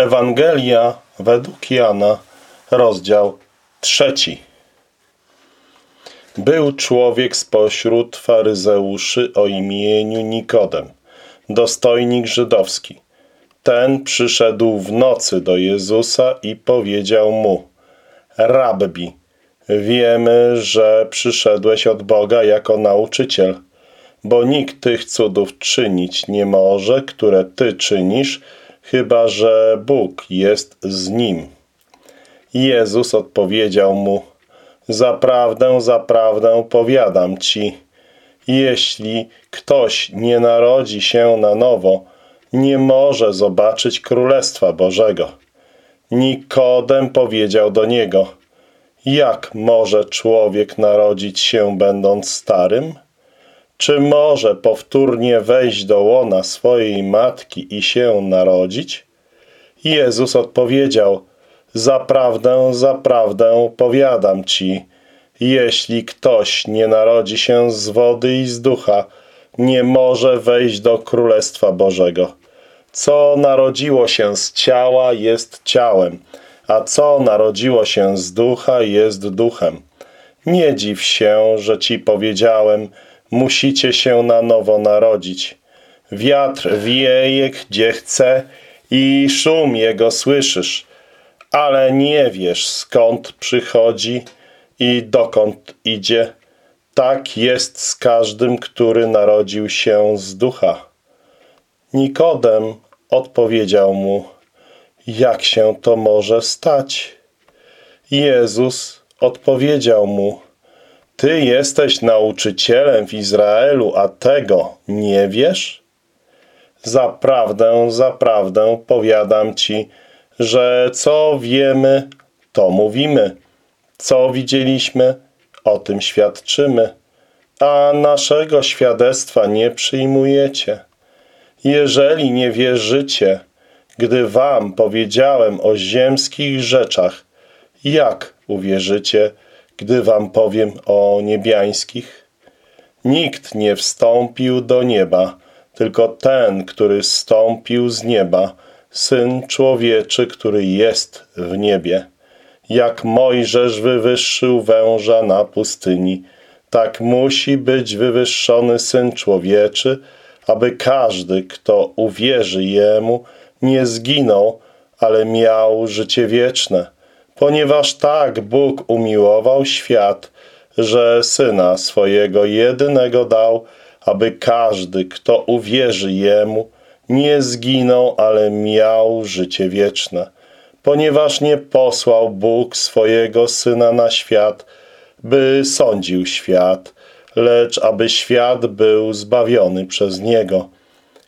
Ewangelia według Jana, rozdział trzeci. Był człowiek spośród faryzeuszy o imieniu Nikodem, dostojnik żydowski. Ten przyszedł w nocy do Jezusa i powiedział mu, Rabbi, wiemy, że przyszedłeś od Boga jako nauczyciel, bo nikt tych cudów czynić nie może, które Ty czynisz, chyba że Bóg jest z nim. Jezus odpowiedział mu, Zaprawdę, zaprawdę powiadam ci, jeśli ktoś nie narodzi się na nowo, nie może zobaczyć Królestwa Bożego. Nikodem powiedział do niego, jak może człowiek narodzić się będąc starym? Czy może powtórnie wejść do łona swojej matki i się narodzić? Jezus odpowiedział, Zaprawdę, zaprawdę powiadam ci, jeśli ktoś nie narodzi się z wody i z ducha, nie może wejść do Królestwa Bożego. Co narodziło się z ciała jest ciałem, a co narodziło się z ducha jest duchem. Nie dziw się, że ci powiedziałem, musicie się na nowo narodzić. Wiatr wieje gdzie chce i szum jego słyszysz, ale nie wiesz skąd przychodzi i dokąd idzie. Tak jest z każdym, który narodził się z ducha. Nikodem odpowiedział mu, jak się to może stać? Jezus odpowiedział mu, ty jesteś nauczycielem w Izraelu, a tego nie wiesz? Zaprawdę, zaprawdę powiadam ci, że co wiemy, to mówimy. Co widzieliśmy, o tym świadczymy, a naszego świadectwa nie przyjmujecie. Jeżeli nie wierzycie, gdy wam powiedziałem o ziemskich rzeczach, jak uwierzycie, gdy wam powiem o niebiańskich? Nikt nie wstąpił do nieba, tylko ten, który zstąpił z nieba, Syn Człowieczy, który jest w niebie. Jak Mojżesz wywyższył węża na pustyni, tak musi być wywyższony Syn Człowieczy, aby każdy, kto uwierzy Jemu, nie zginął, ale miał życie wieczne. Ponieważ tak Bóg umiłował świat, że Syna swojego jedynego dał, aby każdy, kto uwierzy Jemu, nie zginął, ale miał życie wieczne. Ponieważ nie posłał Bóg swojego Syna na świat, by sądził świat, lecz aby świat był zbawiony przez Niego.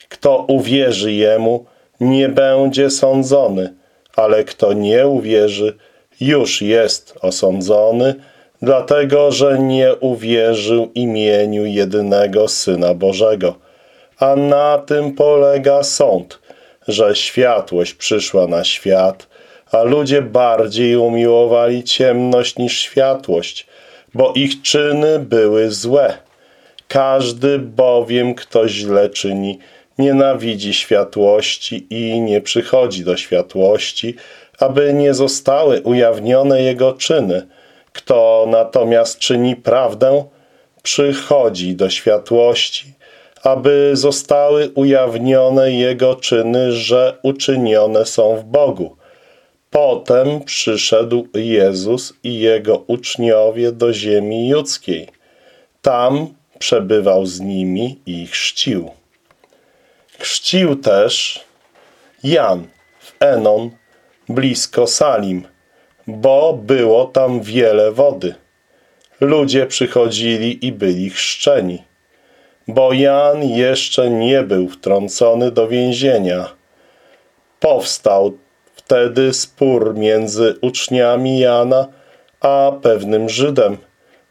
Kto uwierzy Jemu, nie będzie sądzony, ale kto nie uwierzy, już jest osądzony, dlatego że nie uwierzył imieniu jedynego Syna Bożego. A na tym polega sąd, że światłość przyszła na świat, a ludzie bardziej umiłowali ciemność niż światłość, bo ich czyny były złe. Każdy bowiem, kto źle czyni, nienawidzi światłości i nie przychodzi do światłości, aby nie zostały ujawnione jego czyny. Kto natomiast czyni prawdę, przychodzi do światłości, aby zostały ujawnione jego czyny, że uczynione są w Bogu. Potem przyszedł Jezus i jego uczniowie do ziemi judzkiej. Tam przebywał z nimi i chrzcił. Chrzcił też Jan w Enon, blisko Salim, bo było tam wiele wody. Ludzie przychodzili i byli chrzczeni, bo Jan jeszcze nie był wtrącony do więzienia. Powstał wtedy spór między uczniami Jana a pewnym Żydem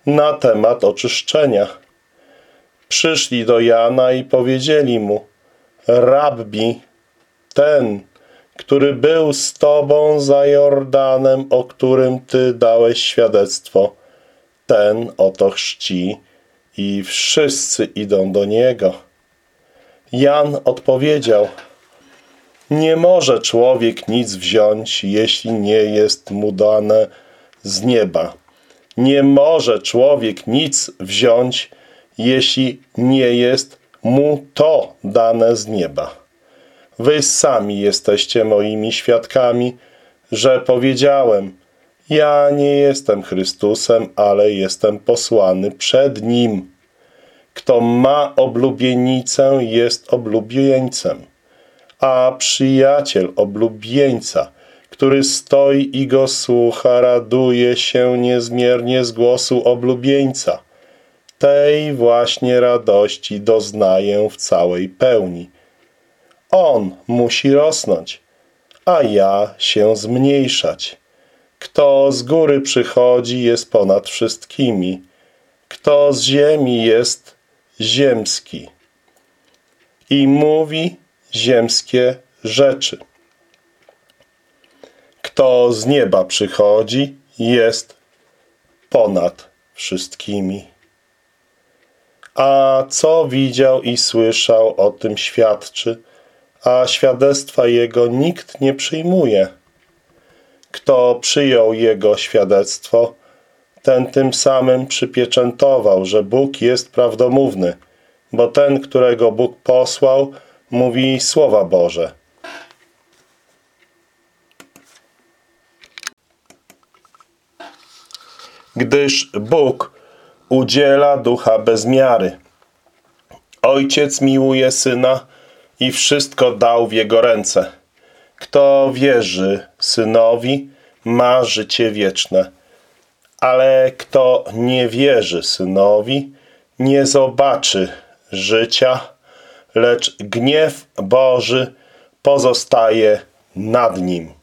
na temat oczyszczenia. Przyszli do Jana i powiedzieli mu, Rabbi, ten, który był z Tobą za Jordanem, o którym Ty dałeś świadectwo, ten oto chrzci i wszyscy idą do Niego. Jan odpowiedział, Nie może człowiek nic wziąć, jeśli nie jest mu dane z nieba. Nie może człowiek nic wziąć, jeśli nie jest mu to dane z nieba. Wy sami jesteście moimi świadkami, że powiedziałem, ja nie jestem Chrystusem, ale jestem posłany przed Nim. Kto ma oblubienicę, jest oblubieńcem, a przyjaciel oblubieńca, który stoi i go słucha, raduje się niezmiernie z głosu oblubieńca. Tej właśnie radości doznaję w całej pełni. On musi rosnąć, a ja się zmniejszać. Kto z góry przychodzi, jest ponad wszystkimi. Kto z ziemi jest ziemski i mówi ziemskie rzeczy. Kto z nieba przychodzi, jest ponad wszystkimi. A co widział i słyszał, o tym świadczy, a świadectwa jego nikt nie przyjmuje. Kto przyjął jego świadectwo, ten tym samym przypieczętował, że Bóg jest prawdomówny, bo ten, którego Bóg posłał, mówi słowa Boże. Gdyż Bóg udziela ducha bez miary. Ojciec miłuje syna i wszystko dał w jego ręce. Kto wierzy synowi, ma życie wieczne ale kto nie wierzy synowi, nie zobaczy życia, lecz gniew Boży pozostaje nad nim.